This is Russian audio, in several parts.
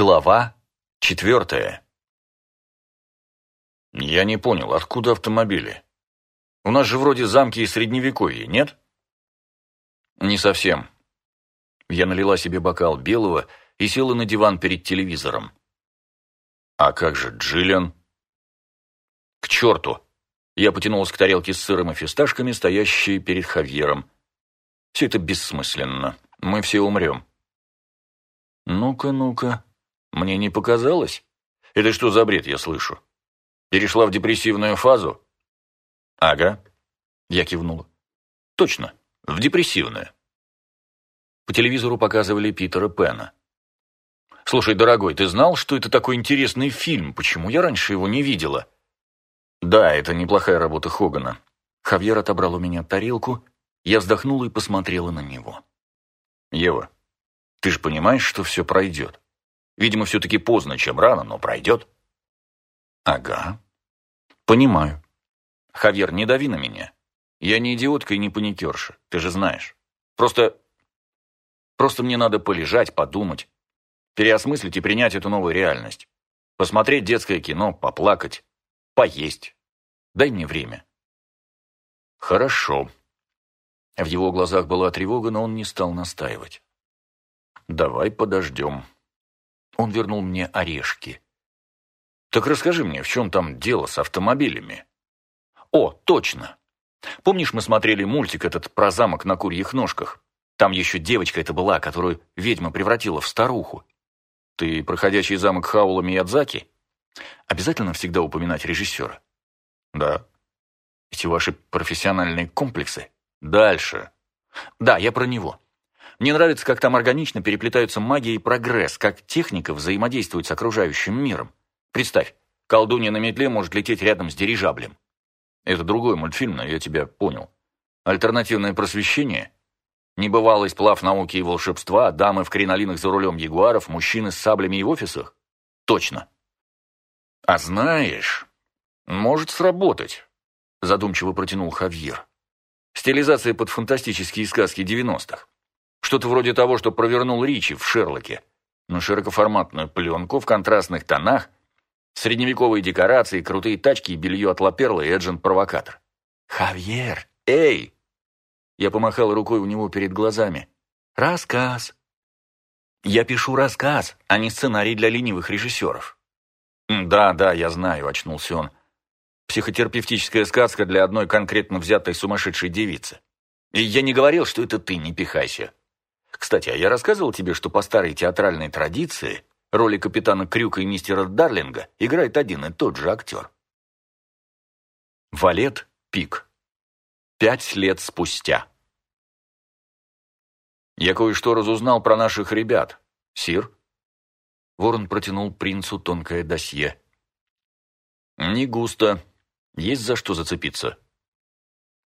Глава четвертая. Я не понял, откуда автомобили? У нас же вроде замки и средневековье, нет? Не совсем. Я налила себе бокал белого и села на диван перед телевизором. А как же Джиллиан? К черту! Я потянулась к тарелке с сыром и фисташками, стоящей перед Хавьером. Все это бессмысленно. Мы все умрем. Ну-ка, ну-ка. Мне не показалось? Это что за бред я слышу? Перешла в депрессивную фазу? Ага. Я кивнула. Точно, в депрессивную. По телевизору показывали Питера Пэна. «Слушай, дорогой, ты знал, что это такой интересный фильм? Почему я раньше его не видела?» «Да, это неплохая работа Хогана». Хавьер отобрал у меня тарелку, я вздохнула и посмотрела на него. «Ева, ты же понимаешь, что все пройдет?» Видимо, все-таки поздно, чем рано, но пройдет. Ага. Понимаю. Хавьер, не дави на меня. Я не идиотка и не паникерша, ты же знаешь. Просто... Просто мне надо полежать, подумать, переосмыслить и принять эту новую реальность. Посмотреть детское кино, поплакать, поесть. Дай мне время. Хорошо. В его глазах была тревога, но он не стал настаивать. Давай подождем. Он вернул мне орешки. «Так расскажи мне, в чем там дело с автомобилями?» «О, точно! Помнишь, мы смотрели мультик этот про замок на курьих ножках? Там еще девочка это была, которую ведьма превратила в старуху. Ты проходящий замок Хаула Миядзаки? Обязательно всегда упоминать режиссера?» «Да». «Эти ваши профессиональные комплексы?» «Дальше». «Да, я про него. Мне нравится, как там органично переплетаются магия и прогресс, как техника взаимодействует с окружающим миром. Представь, колдунья на метле может лететь рядом с дирижаблем. Это другой мультфильм, но я тебя понял. Альтернативное просвещение? Небывалый сплав науки и волшебства, дамы в кринолинах за рулем ягуаров, мужчины с саблями и в офисах? Точно. А знаешь, может сработать, задумчиво протянул Хавьер. Стилизация под фантастические сказки девяностых. Что-то вроде того, что провернул Ричи в «Шерлоке». Но широкоформатную пленку в контрастных тонах, средневековые декорации, крутые тачки и белье от Лаперла и Эджент-провокатор. «Хавьер! Эй!» Я помахал рукой у него перед глазами. «Рассказ!» «Я пишу рассказ, а не сценарий для ленивых режиссеров». «Да, да, я знаю», — очнулся он. «Психотерапевтическая сказка для одной конкретно взятой сумасшедшей девицы. И я не говорил, что это ты, не пихайся. Кстати, а я рассказывал тебе, что по старой театральной традиции роли капитана Крюка и мистера Дарлинга играет один и тот же актер. Валет Пик. Пять лет спустя. Я кое-что разузнал про наших ребят. Сир? Ворон протянул принцу тонкое досье. Не густо. Есть за что зацепиться.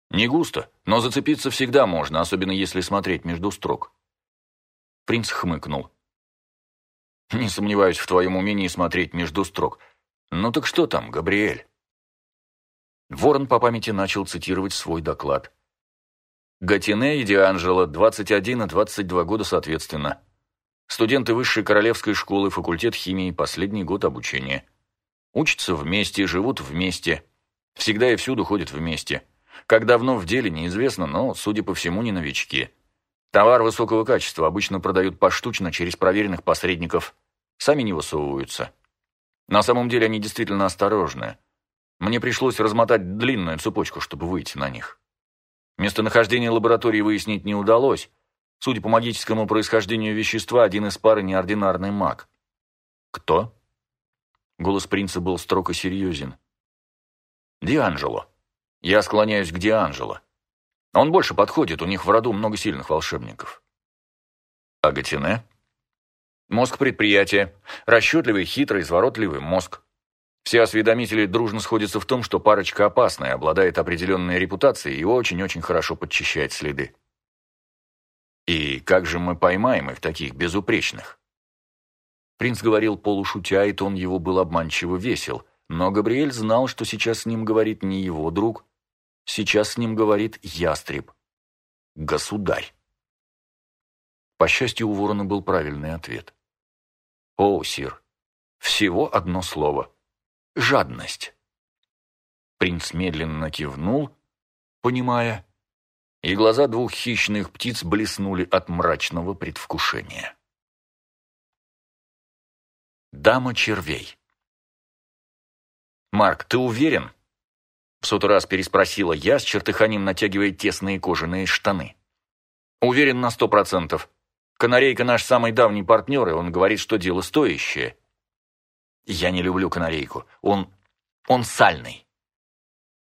Не густо, но зацепиться всегда можно, особенно если смотреть между строк. Принц хмыкнул. «Не сомневаюсь в твоем умении смотреть между строк. Ну так что там, Габриэль?» Ворон по памяти начал цитировать свой доклад. Гатине и Дианджело, 21 и 22 года соответственно. Студенты Высшей Королевской школы, факультет химии, последний год обучения. Учатся вместе, живут вместе. Всегда и всюду ходят вместе. Как давно в деле, неизвестно, но, судя по всему, не новички. Товар высокого качества обычно продают поштучно через проверенных посредников. Сами не высовываются. На самом деле они действительно осторожны. Мне пришлось размотать длинную цепочку, чтобы выйти на них. Местонахождение лаборатории выяснить не удалось. Судя по магическому происхождению вещества, один из пары неординарный маг. Кто? Голос принца был строго серьезен. Дианджело. Я склоняюсь к Дианджело. Он больше подходит, у них в роду много сильных волшебников. А Гатине? Мозг предприятия. Расчетливый, хитрый, изворотливый мозг. Все осведомители дружно сходятся в том, что парочка опасная, обладает определенной репутацией и очень-очень хорошо подчищает следы. И как же мы поймаем их таких безупречных? Принц говорил полушутя, и тон его был обманчиво весел, но Габриэль знал, что сейчас с ним говорит не его друг, Сейчас с ним говорит ястреб. Государь. По счастью, у ворона был правильный ответ. О, сир, всего одно слово. Жадность. Принц медленно кивнул, понимая, и глаза двух хищных птиц блеснули от мрачного предвкушения. Дама червей. «Марк, ты уверен?» В сотый раз переспросила я, с чертыханием натягивая тесные кожаные штаны. «Уверен на сто процентов. Канарейка наш самый давний партнер, и он говорит, что дело стоящее». «Я не люблю канарейку. Он... он сальный».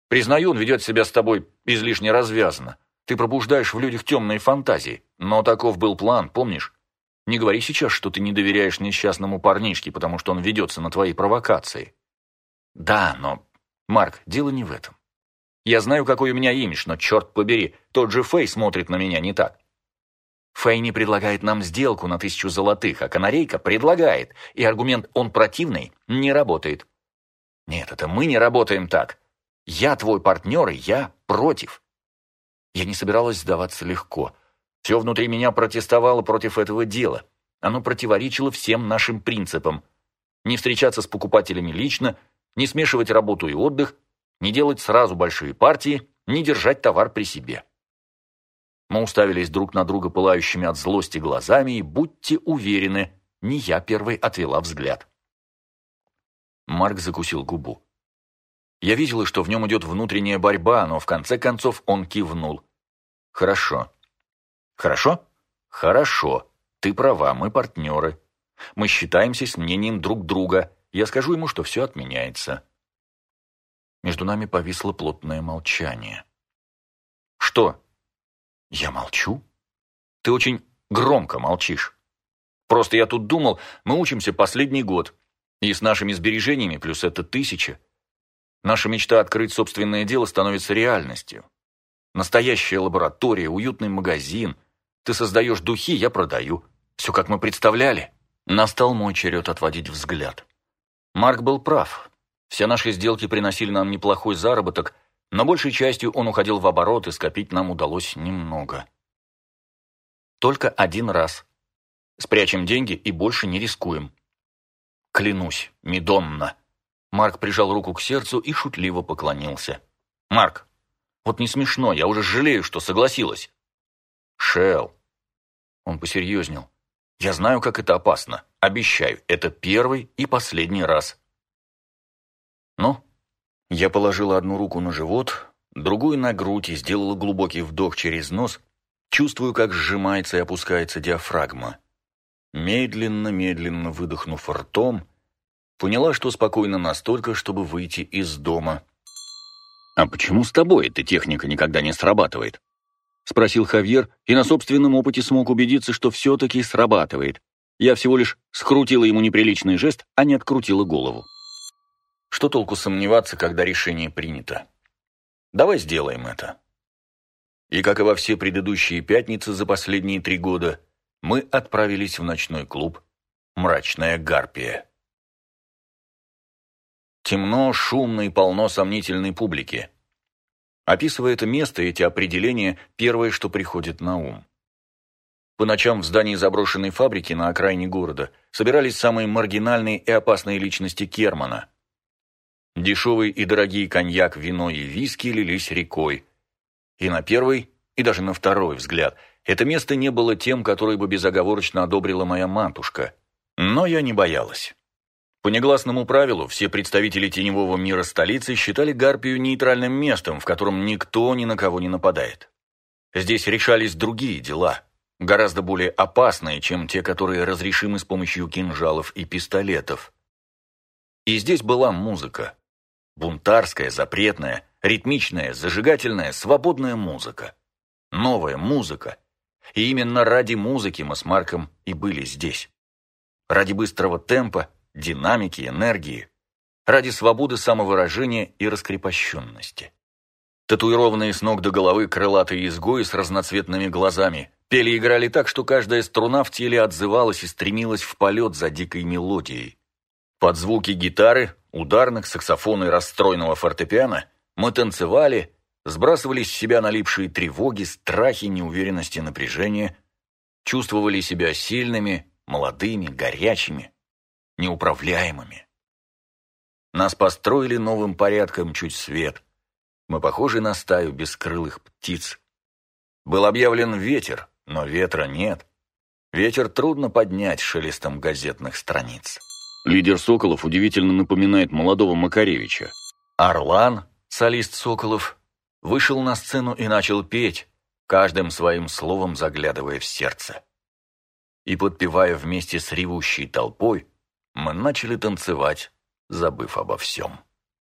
«Признаю, он ведет себя с тобой излишне развязанно. Ты пробуждаешь в людях темные фантазии. Но таков был план, помнишь? Не говори сейчас, что ты не доверяешь несчастному парнишке, потому что он ведется на твои провокации». «Да, но Марк, дело не в этом. Я знаю, какой у меня имидж, но, черт побери, тот же Фэй смотрит на меня не так. Фэй не предлагает нам сделку на тысячу золотых, а канарейка предлагает, и аргумент «он противный» не работает. Нет, это мы не работаем так. Я твой партнер, и я против. Я не собиралась сдаваться легко. Все внутри меня протестовало против этого дела. Оно противоречило всем нашим принципам. Не встречаться с покупателями лично, не смешивать работу и отдых, не делать сразу большие партии, не держать товар при себе. Мы уставились друг на друга пылающими от злости глазами, и будьте уверены, не я первой отвела взгляд. Марк закусил губу. Я видела, что в нем идет внутренняя борьба, но в конце концов он кивнул. «Хорошо». «Хорошо?» «Хорошо. Ты права, мы партнеры. Мы считаемся с мнением друг друга, я скажу ему, что все отменяется. Между нами повисло плотное молчание. «Что?» «Я молчу?» «Ты очень громко молчишь. Просто я тут думал, мы учимся последний год, и с нашими сбережениями плюс это тысяча. Наша мечта открыть собственное дело становится реальностью. Настоящая лаборатория, уютный магазин. Ты создаешь духи, я продаю. Все, как мы представляли». Настал мой черед отводить взгляд. Марк был прав. Все наши сделки приносили нам неплохой заработок, но большей частью он уходил в оборот, и скопить нам удалось немного. Только один раз. Спрячем деньги и больше не рискуем. Клянусь, Медонна. Марк прижал руку к сердцу и шутливо поклонился. Марк, вот не смешно, я уже жалею, что согласилась. Шел. Он посерьезнел. Я знаю, как это опасно. Обещаю, это первый и последний раз. Ну, я положила одну руку на живот, другую на грудь и сделала глубокий вдох через нос, чувствую, как сжимается и опускается диафрагма. Медленно-медленно выдохнув ртом, поняла, что спокойно настолько, чтобы выйти из дома. «А почему с тобой эта техника никогда не срабатывает?» — спросил Хавьер, и на собственном опыте смог убедиться, что все-таки срабатывает. Я всего лишь скрутила ему неприличный жест, а не открутила голову. Что толку сомневаться, когда решение принято? Давай сделаем это. И как и во все предыдущие пятницы за последние три года, мы отправились в ночной клуб «Мрачная гарпия». Темно, шумно и полно сомнительной публики. Описывая это место, эти определения – первое, что приходит на ум. По ночам в здании заброшенной фабрики на окраине города собирались самые маргинальные и опасные личности Кермана. Дешевый и дорогие коньяк, вино и виски лились рекой. И на первый, и даже на второй взгляд, это место не было тем, которое бы безоговорочно одобрила моя матушка. Но я не боялась. По негласному правилу, все представители теневого мира столицы считали Гарпию нейтральным местом, в котором никто ни на кого не нападает. Здесь решались другие дела, гораздо более опасные, чем те, которые разрешимы с помощью кинжалов и пистолетов. И здесь была музыка. Бунтарская, запретная, ритмичная, зажигательная, свободная музыка. Новая музыка. И именно ради музыки мы с Марком и были здесь. Ради быстрого темпа динамики, энергии, ради свободы самовыражения и раскрепощенности. Татуированные с ног до головы крылатые изгои с разноцветными глазами пели и играли так, что каждая струна в теле отзывалась и стремилась в полет за дикой мелодией. Под звуки гитары, ударных, саксофона и расстроенного фортепиано мы танцевали, сбрасывали с себя налипшие тревоги, страхи, неуверенности, напряжения, чувствовали себя сильными, молодыми, горячими, неуправляемыми. Нас построили новым порядком чуть свет. Мы похожи на стаю бескрылых птиц. Был объявлен ветер, но ветра нет. Ветер трудно поднять шелестом газетных страниц. Лидер Соколов удивительно напоминает молодого Макаревича. Орлан, солист Соколов, вышел на сцену и начал петь, каждым своим словом заглядывая в сердце. И подпевая вместе с ревущей толпой, мы начали танцевать, забыв обо всем.